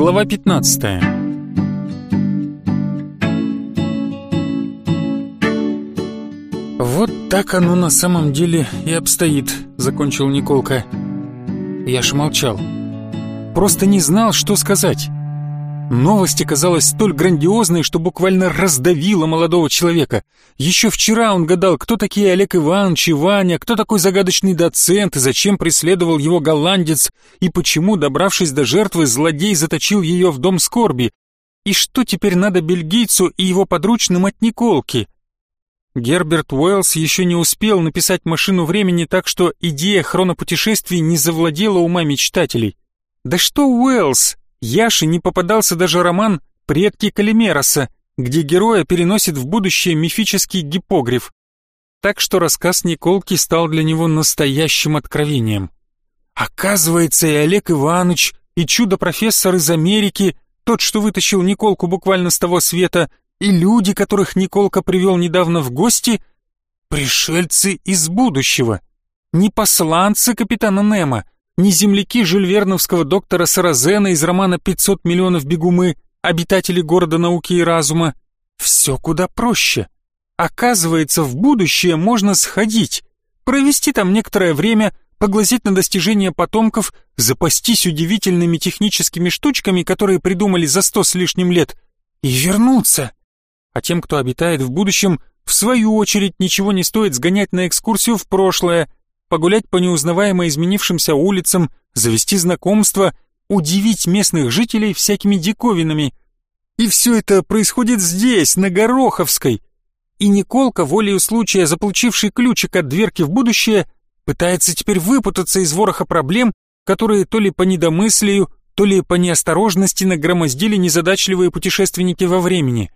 Глава 15 «Вот так оно на самом деле и обстоит», — закончил Николка. Я ж молчал. Просто не знал, что сказать. Новость оказалась столь грандиозной, что буквально раздавила молодого человека. Еще вчера он гадал, кто такие Олег Иванович и Ваня, кто такой загадочный доцент и зачем преследовал его голландец, и почему, добравшись до жертвы, злодей заточил ее в дом скорби. И что теперь надо бельгийцу и его подручным от Николки? Герберт Уэллс еще не успел написать «Машину времени» так, что идея хронопутешествий не завладела умами читателей. Да что Уэллс, Яше не попадался даже роман «Предки Калимероса», где героя переносит в будущее мифический гипогриф. Так что рассказ Николки стал для него настоящим откровением. Оказывается, и Олег Иванович, и чудо-профессор из Америки, тот, что вытащил Николку буквально с того света, и люди, которых Николка привел недавно в гости, пришельцы из будущего, не посланцы капитана Немо, не земляки жильверновского доктора Саразена из романа «500 миллионов бегумы», обитатели города науки и разума. Все куда проще. Оказывается, в будущее можно сходить, провести там некоторое время, поглазеть на достижения потомков, запастись удивительными техническими штучками, которые придумали за сто с лишним лет, и вернуться. А тем, кто обитает в будущем, в свою очередь ничего не стоит сгонять на экскурсию в прошлое – погулять по неузнаваемо изменившимся улицам, завести знакомства, удивить местных жителей всякими диковинами. И все это происходит здесь, на Гороховской. И Николка, волею случая заполучивший ключик от дверки в будущее, пытается теперь выпутаться из вороха проблем, которые то ли по недомыслию, то ли по неосторожности нагромоздили незадачливые путешественники во времени.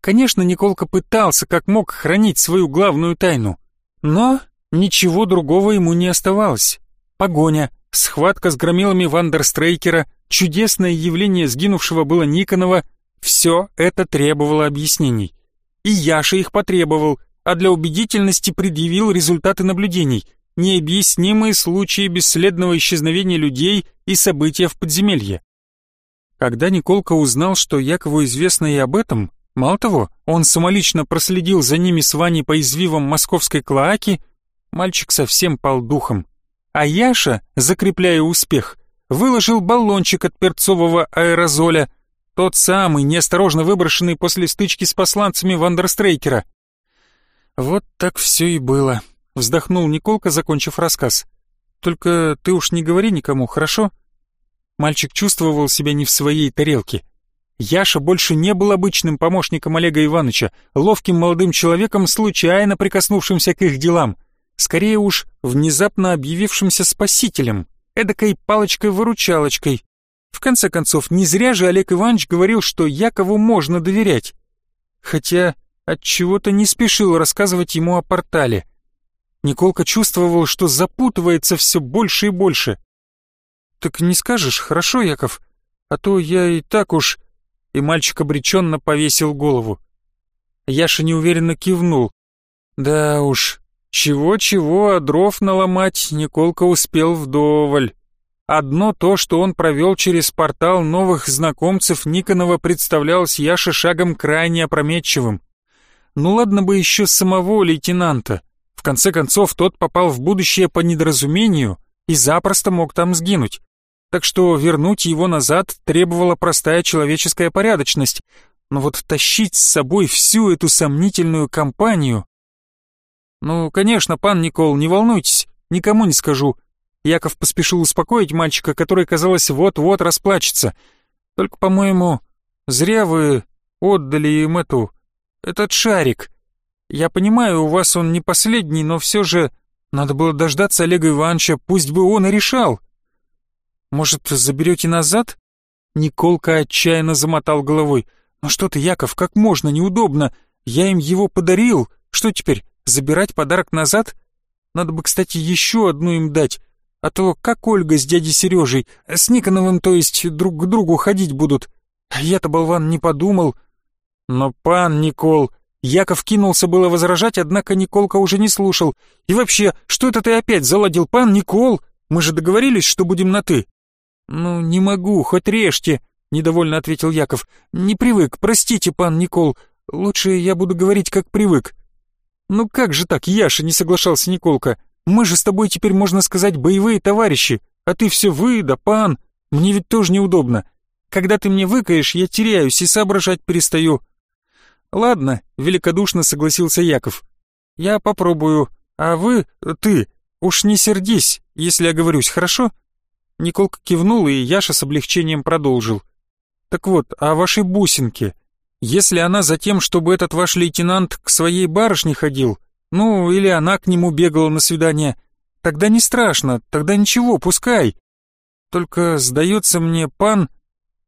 Конечно, Николка пытался как мог хранить свою главную тайну, но Ничего другого ему не оставалось. Погоня, схватка с громилами Вандерстрейкера, чудесное явление сгинувшего было Никонова — все это требовало объяснений. И Яша их потребовал, а для убедительности предъявил результаты наблюдений — необъяснимые случаи бесследного исчезновения людей и события в подземелье. Когда Николка узнал, что Якову известно и об этом, мало того, он самолично проследил за ними с Ваней по извивам московской клоаки, мальчик совсем пал духом. А Яша, закрепляя успех, выложил баллончик от перцового аэрозоля, тот самый, неосторожно выброшенный после стычки с посланцами Вандерстрейкера. «Вот так все и было», — вздохнул Николка, закончив рассказ. «Только ты уж не говори никому, хорошо?» Мальчик чувствовал себя не в своей тарелке. Яша больше не был обычным помощником Олега Ивановича, ловким молодым человеком, случайно прикоснувшимся к их делам скорее уж внезапно объявившимся спасителем, эдакой палочкой-выручалочкой. В конце концов, не зря же Олег Иванович говорил, что Якову можно доверять. Хотя от чего то не спешил рассказывать ему о портале. Николка чувствовал, что запутывается все больше и больше. «Так не скажешь, хорошо, Яков? А то я и так уж...» И мальчик обреченно повесил голову. Яша неуверенно кивнул. «Да уж, чего-чего, а дров наломать Николка успел вдоволь. Одно то, что он провел через портал новых знакомцев Никонова, представлялось Яше шагом крайне опрометчивым. Ну ладно бы еще самого лейтенанта. В конце концов, тот попал в будущее по недоразумению и запросто мог там сгинуть. Так что вернуть его назад требовала простая человеческая порядочность. Но вот тащить с собой всю эту сомнительную компанию «Ну, конечно, пан Никол, не волнуйтесь, никому не скажу». Яков поспешил успокоить мальчика, который, казалось, вот-вот расплачется. «Только, по-моему, зря вы отдали им эту... этот шарик. Я понимаю, у вас он не последний, но все же надо было дождаться Олега Ивановича, пусть бы он и решал». «Может, заберете назад?» Николка отчаянно замотал головой. «Ну что ты, Яков, как можно, неудобно. Я им его подарил. Что теперь, Забирать подарок назад? Надо бы, кстати, еще одну им дать. А то как Ольга с дядей Сережей, э, с Никоновым, то есть, друг к другу ходить будут. А я-то, болван, не подумал. Но пан Никол... Яков кинулся было возражать, однако Николка уже не слушал. «И вообще, что это ты опять заладил, пан Никол? Мы же договорились, что будем на «ты». «Ну, не могу, хоть режьте», — недовольно ответил Яков. «Не привык, простите, пан Никол. Лучше я буду говорить, как привык. «Ну как же так, Яша?» — не соглашался Николка. «Мы же с тобой теперь, можно сказать, боевые товарищи, а ты все вы да пан. Мне ведь тоже неудобно. Когда ты мне выкаешь, я теряюсь и соображать перестаю». «Ладно», — великодушно согласился Яков. «Я попробую. А вы, ты, уж не сердись, если я говорюсь, хорошо?» Николка кивнул, и Яша с облегчением продолжил. «Так вот, а ваши бусинки? Если она за тем, чтобы этот ваш лейтенант к своей барышне ходил, ну, или она к нему бегала на свидание, тогда не страшно, тогда ничего, пускай. Только, сдается мне, пан...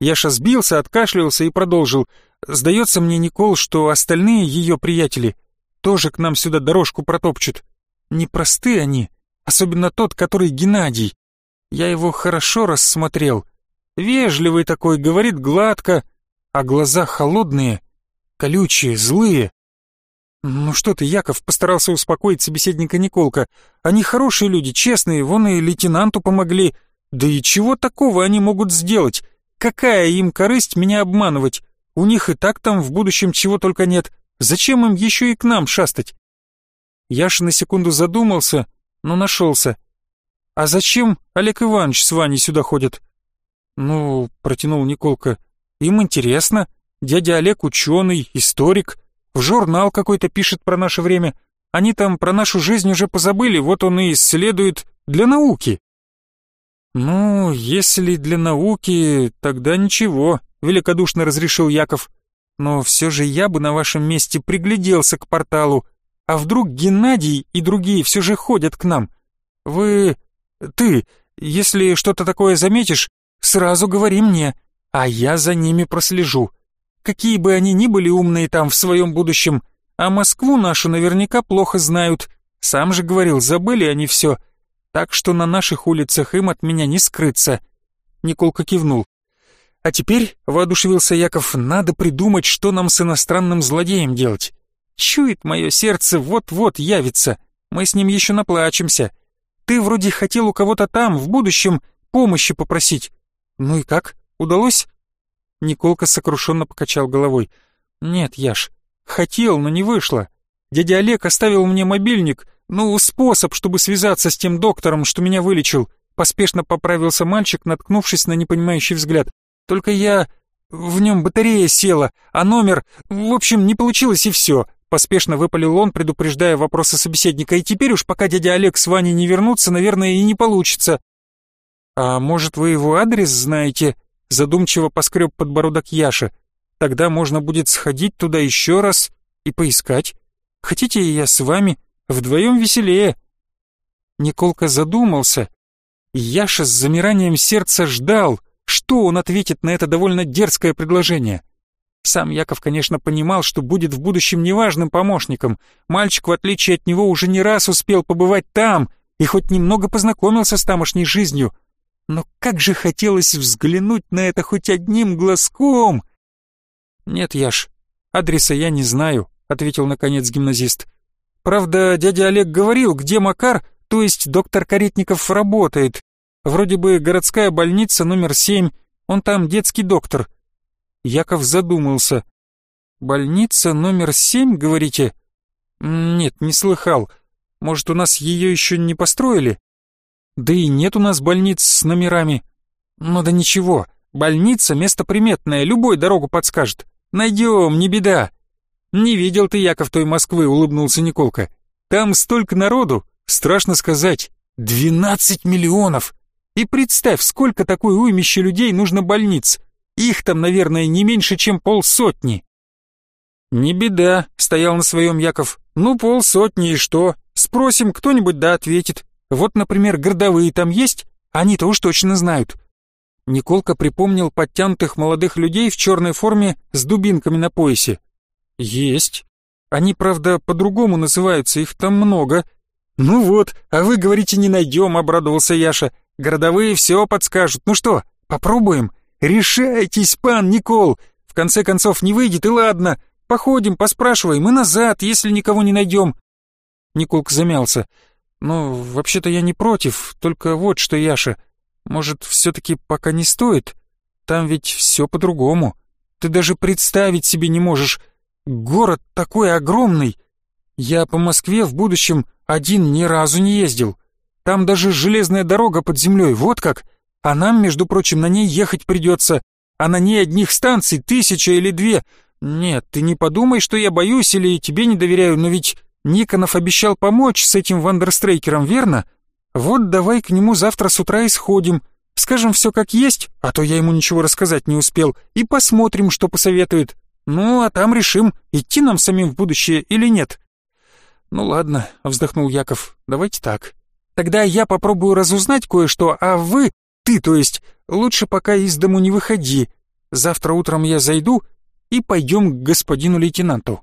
Яша сбился, откашлялся и продолжил. Сдается мне, Никол, что остальные ее приятели тоже к нам сюда дорожку протопчут. Непросты они, особенно тот, который Геннадий. Я его хорошо рассмотрел. Вежливый такой, говорит гладко, а глаза холодные, колючие, злые. «Ну что ты, Яков?» — постарался успокоить собеседника Николка. «Они хорошие люди, честные, вон и лейтенанту помогли. Да и чего такого они могут сделать? Какая им корысть меня обманывать? У них и так там в будущем чего только нет. Зачем им еще и к нам шастать?» Яша на секунду задумался, но нашелся. «А зачем Олег Иванович с Ваней сюда ходят?» «Ну, — протянул Николка, им интересно. Дядя Олег ученый, историк. В журнал какой-то пишет про наше время. Они там про нашу жизнь уже позабыли, вот он и исследует для науки. Ну, если для науки, тогда ничего, великодушно разрешил Яков. Но все же я бы на вашем месте пригляделся к порталу. А вдруг Геннадий и другие все же ходят к нам? Вы... ты, если что-то такое заметишь, сразу говори мне. А я за ними прослежу. Какие бы они ни были умные там в своем будущем, а Москву нашу наверняка плохо знают. Сам же говорил, забыли они все. Так что на наших улицах им от меня не скрыться. Николка кивнул. А теперь, воодушевился Яков, надо придумать, что нам с иностранным злодеем делать. Чует мое сердце, вот-вот явится. Мы с ним еще наплачемся. Ты вроде хотел у кого-то там, в будущем, помощи попросить. Ну и как? Удалось?» Николка сокрушенно покачал головой. «Нет, Яш, хотел, но не вышло. Дядя Олег оставил мне мобильник, ну, способ, чтобы связаться с тем доктором, что меня вылечил». Поспешно поправился мальчик, наткнувшись на непонимающий взгляд. «Только я... в нем батарея села, а номер... в общем, не получилось и все. Поспешно выпалил он, предупреждая вопросы собеседника. «И теперь уж, пока дядя Олег с Ваней не вернутся, наверное, и не получится». «А может, вы его адрес знаете?» задумчиво поскреб подбородок Яша. Тогда можно будет сходить туда еще раз и поискать. Хотите, я с вами? Вдвоем веселее. Николка задумался. Яша с замиранием сердца ждал, что он ответит на это довольно дерзкое предложение. Сам Яков, конечно, понимал, что будет в будущем неважным помощником. Мальчик, в отличие от него, уже не раз успел побывать там и хоть немного познакомился с тамошней жизнью — но как же хотелось взглянуть на это хоть одним глазком! «Нет, Яш, адреса я не знаю», — ответил наконец гимназист. «Правда, дядя Олег говорил, где Макар, то есть доктор Каретников, работает. Вроде бы городская больница номер семь, он там детский доктор». Яков задумался. «Больница номер семь, говорите?» «Нет, не слыхал. Может, у нас ее еще не построили?» Да и нет у нас больниц с номерами. Ну да ничего, больница — место приметное, любой дорогу подскажет. Найдем, не беда. Не видел ты, Яков, той Москвы, улыбнулся Николка. Там столько народу, страшно сказать, 12 миллионов. И представь, сколько такой уймище людей нужно больниц. Их там, наверное, не меньше, чем полсотни. «Не беда», — стоял на своем Яков. «Ну, полсотни и что? Спросим, кто-нибудь да ответит. Вот, например, городовые там есть, они-то уж точно знают». Николка припомнил подтянутых молодых людей в черной форме с дубинками на поясе. «Есть. Они, правда, по-другому называются, их там много». «Ну вот, а вы говорите, не найдем», — обрадовался Яша. «Городовые все подскажут. Ну что, попробуем? Решайтесь, пан Никол! В конце концов, не выйдет, и ладно. Походим, поспрашиваем и назад, если никого не найдем». Николка замялся. «Ну, вообще-то я не против, только вот что, Яша, может, все-таки пока не стоит? Там ведь все по-другому. Ты даже представить себе не можешь. Город такой огромный. Я по Москве в будущем один ни разу не ездил. Там даже железная дорога под землей, вот как. А нам, между прочим, на ней ехать придется. А на ней одних станций тысяча или две. Нет, ты не подумай, что я боюсь или тебе не доверяю, но ведь Никонов обещал помочь с этим вандерстрейкером, верно? Вот давай к нему завтра с утра и сходим. Скажем все как есть, а то я ему ничего рассказать не успел, и посмотрим, что посоветует. Ну, а там решим, идти нам самим в будущее или нет. Ну ладно, вздохнул Яков, давайте так. Тогда я попробую разузнать кое-что, а вы, ты то есть, лучше пока из дому не выходи. Завтра утром я зайду и пойдем к господину лейтенанту.